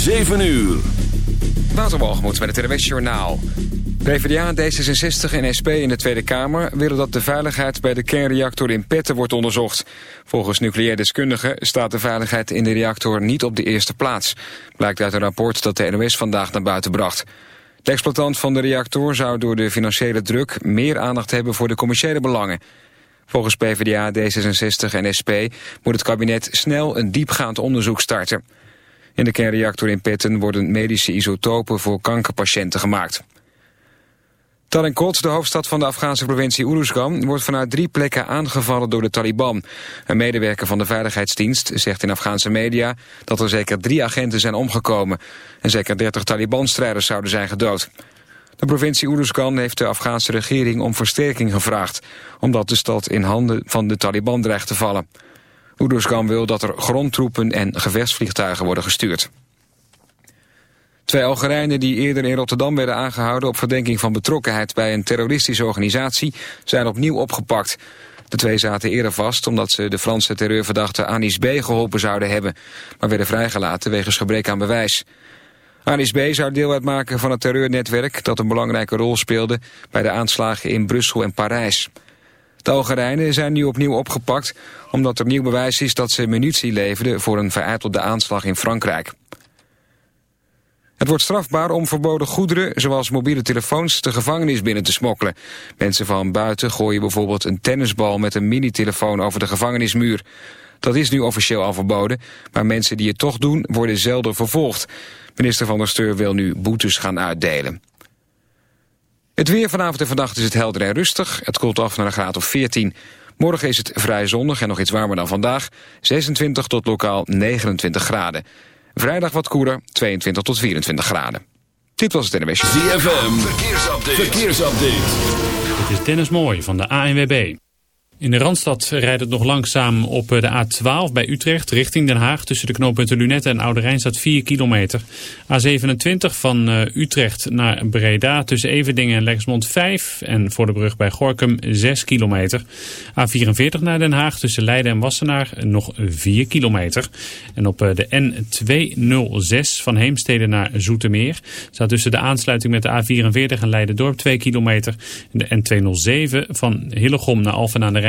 7 uur. Waterwalgemoed met het RWS Journaal. PvdA, D66 en SP in de Tweede Kamer willen dat de veiligheid bij de kernreactor in Petten wordt onderzocht. Volgens nucleair deskundigen staat de veiligheid in de reactor niet op de eerste plaats. Blijkt uit een rapport dat de NOS vandaag naar buiten bracht. De exploitant van de reactor zou door de financiële druk meer aandacht hebben voor de commerciële belangen. Volgens PvdA, D66 en SP moet het kabinet snel een diepgaand onderzoek starten. In de kernreactor in Petten worden medische isotopen voor kankerpatiënten gemaakt. Tarinkot, de hoofdstad van de Afghaanse provincie Uruzgan, wordt vanuit drie plekken aangevallen door de Taliban. Een medewerker van de Veiligheidsdienst zegt in Afghaanse media dat er zeker drie agenten zijn omgekomen. En zeker dertig Taliban-strijders zouden zijn gedood. De provincie Uruzgan heeft de Afghaanse regering om versterking gevraagd, omdat de stad in handen van de Taliban dreigt te vallen. Uruzgan wil dat er grondtroepen en gevechtsvliegtuigen worden gestuurd. Twee Algerijnen die eerder in Rotterdam werden aangehouden... op verdenking van betrokkenheid bij een terroristische organisatie... zijn opnieuw opgepakt. De twee zaten eerder vast omdat ze de Franse terreurverdachte Anis B. geholpen zouden hebben... maar werden vrijgelaten wegens gebrek aan bewijs. Anis B. zou deel uitmaken van het terreurnetwerk... dat een belangrijke rol speelde bij de aanslagen in Brussel en Parijs. De Algerijnen zijn nu opnieuw opgepakt... omdat er nieuw bewijs is dat ze munitie leverden... voor een vereitelde aanslag in Frankrijk. Het wordt strafbaar om verboden goederen, zoals mobiele telefoons, de gevangenis binnen te smokkelen. Mensen van buiten gooien bijvoorbeeld een tennisbal met een mini-telefoon over de gevangenismuur. Dat is nu officieel al verboden, maar mensen die het toch doen worden zelden vervolgd. Minister van der Steur wil nu boetes gaan uitdelen. Het weer vanavond en vannacht is het helder en rustig. Het koelt af naar een graad of 14. Morgen is het vrij zonnig en nog iets warmer dan vandaag. 26 tot lokaal 29 graden. Vrijdag wat koeler, 22 tot 24 graden. Dit was het NWS. ZFM, verkeersupdate. verkeersupdate. Het is Dennis Mooi van de ANWB. In de Randstad rijdt het nog langzaam op de A12 bij Utrecht richting Den Haag. Tussen de knooppunten Lunette en Oude Rijn staat 4 kilometer. A27 van eh, Utrecht naar Breda tussen Everdingen en Lexmond 5. En voor de brug bij Gorkum 6 kilometer. A44 naar Den Haag tussen Leiden en Wassenaar nog 4 kilometer. En op eh, de N206 van Heemstede naar Zoetermeer staat tussen de aansluiting met de A44 en Leiden-Dorp 2 kilometer. En de N207 van Hillegom naar Alphen aan de Rijn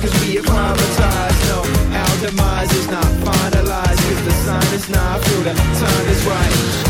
cause we acclimatized. No, our demise is not finalized. Cause the sign is not through, the time is right.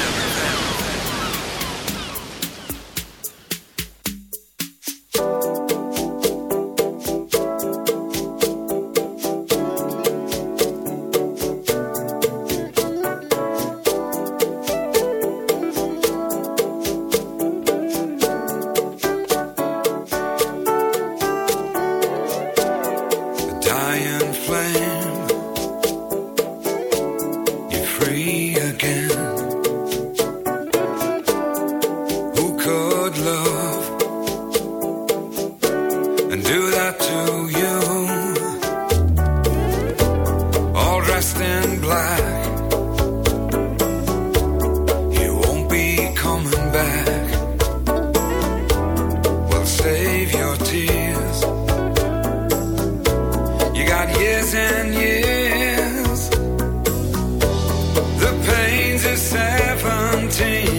The pains of seventeen.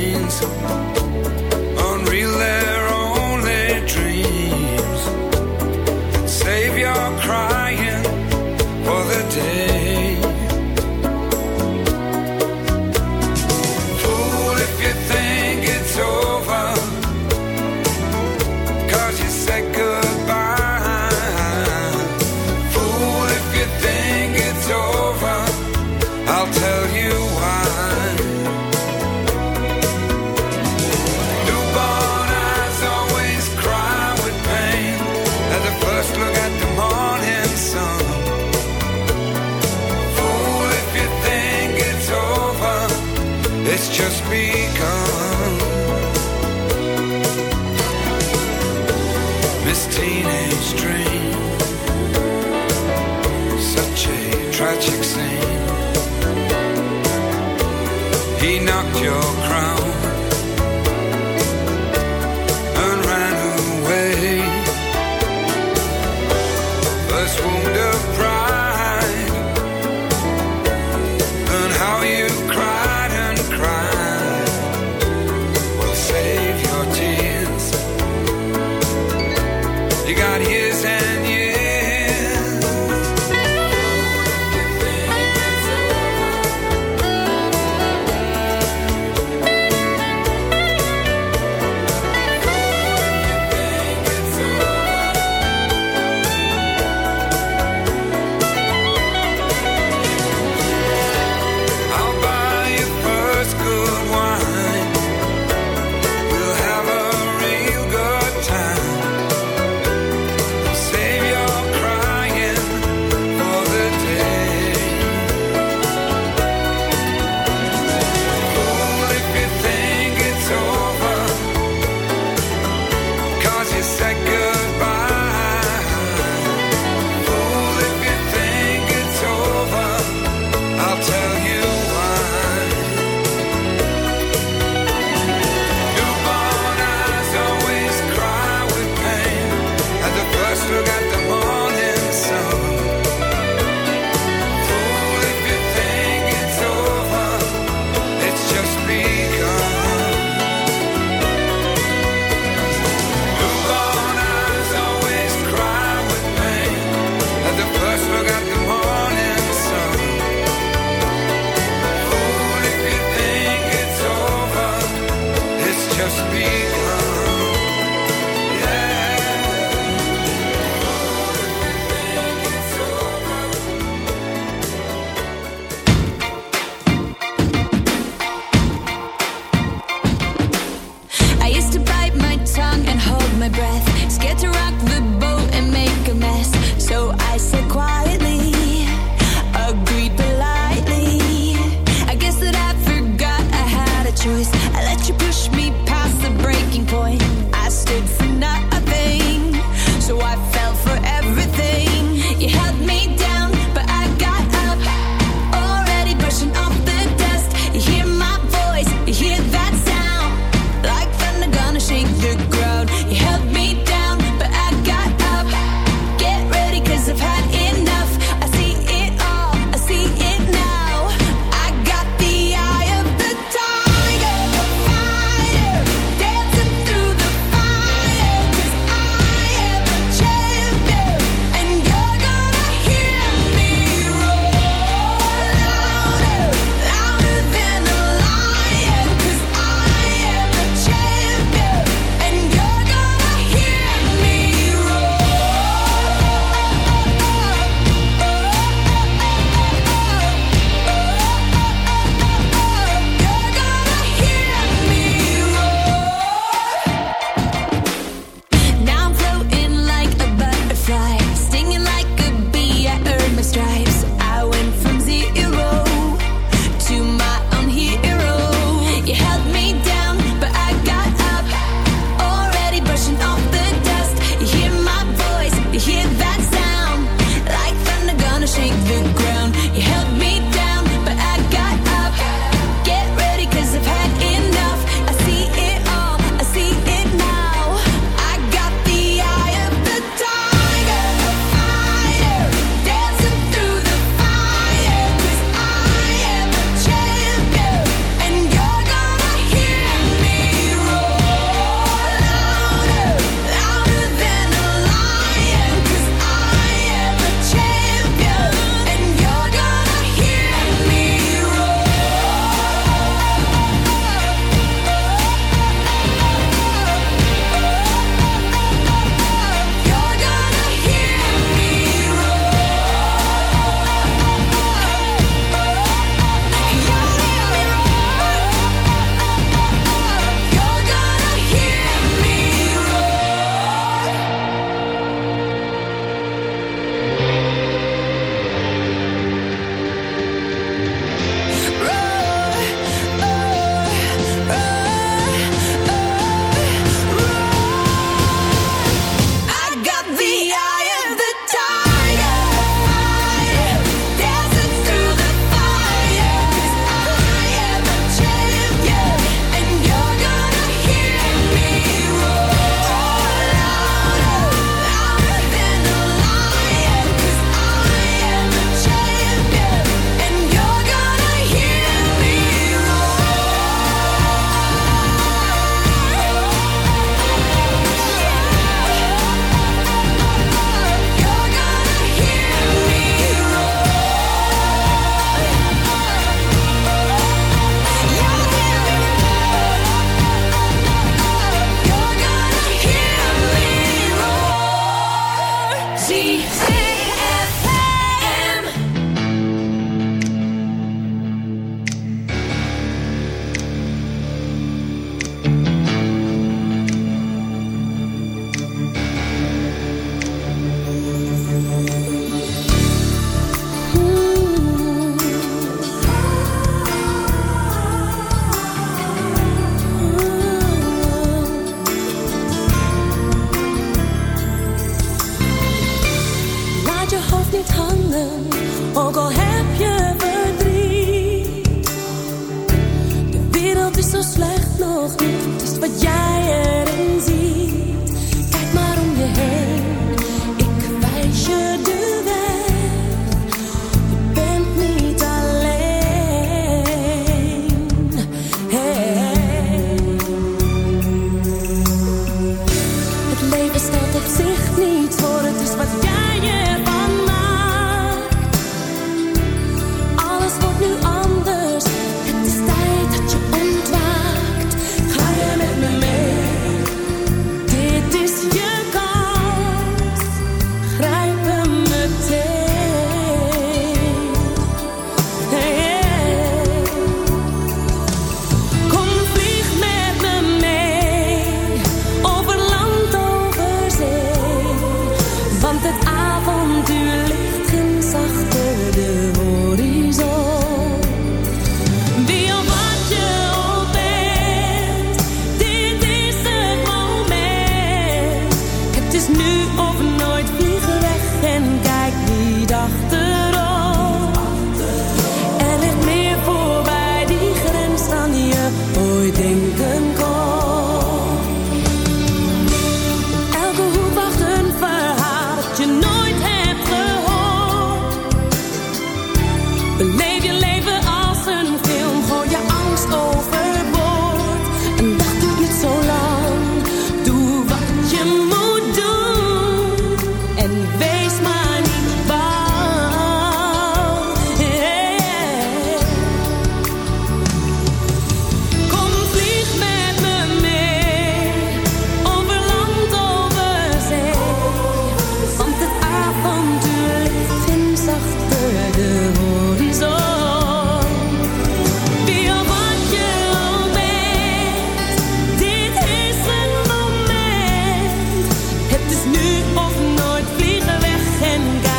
Weg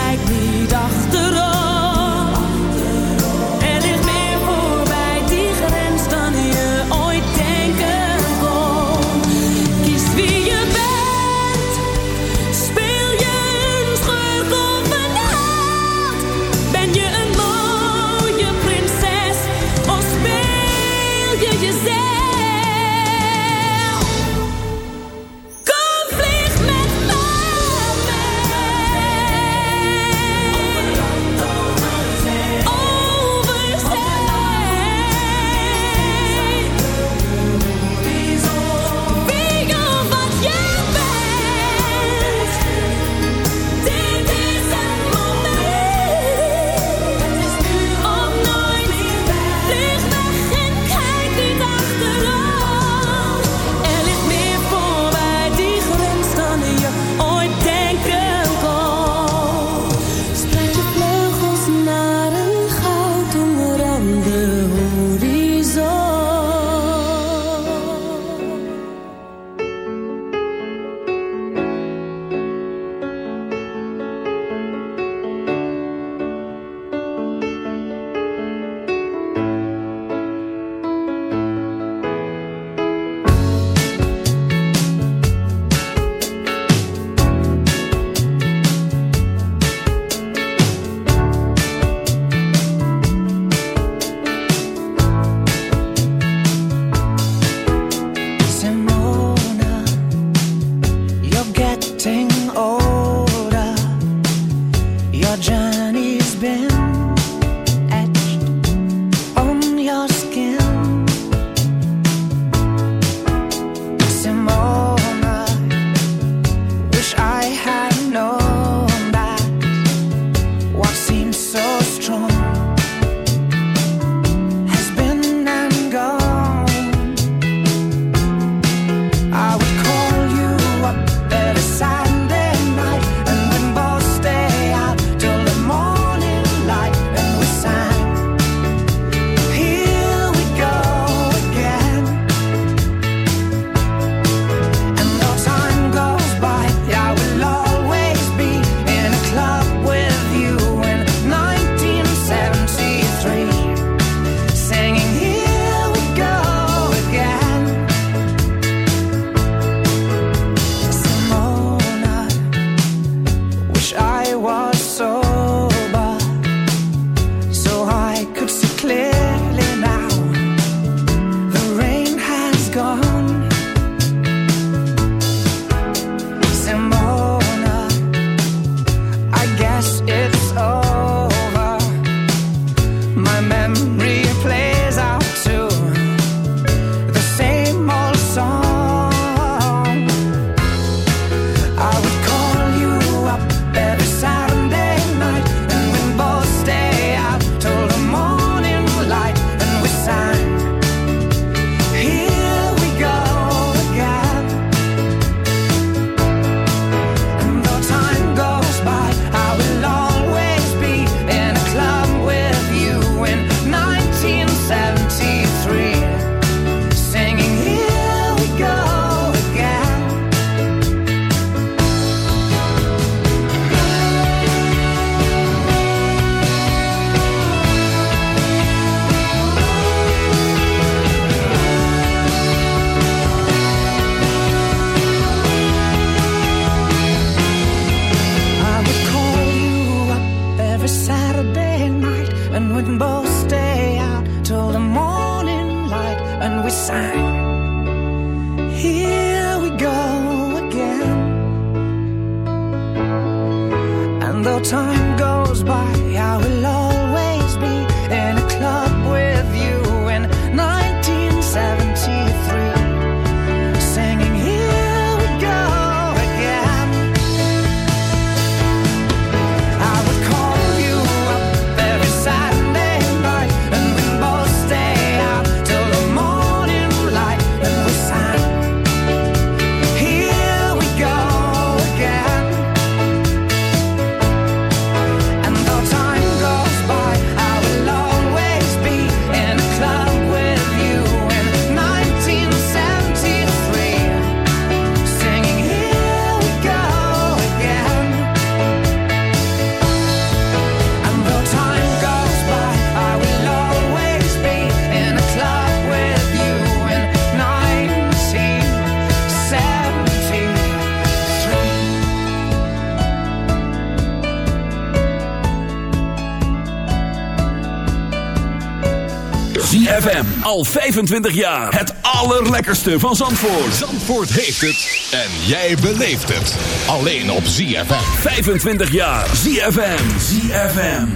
al 25 jaar. Het allerlekkerste van Zandvoort. Zandvoort heeft het en jij beleeft het. Alleen op ZFM. 25 jaar. ZFM. ZFM.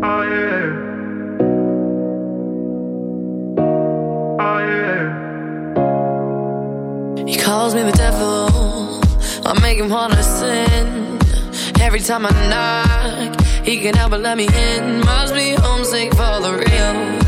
Oh yeah. Oh yeah. He calls me the devil. I make him wanna sin. Every time I knock, he can help but let me in. Must be homesick for the real.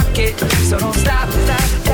it, so don't stop, stop,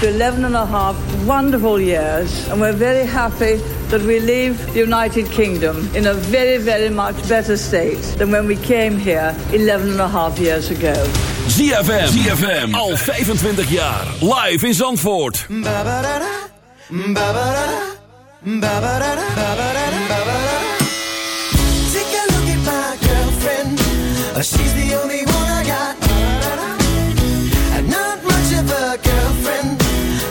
after 11 and a half wonderful years, and we're very happy that we leave the United Kingdom in a very, very much better state than when we came here 11 and a half years ago. ZFM. ZFM. Al 25 jaar. Live in Zandvoort. Take a look at my girlfriend. Uh, she's the only one I got. And not much of a girlfriend.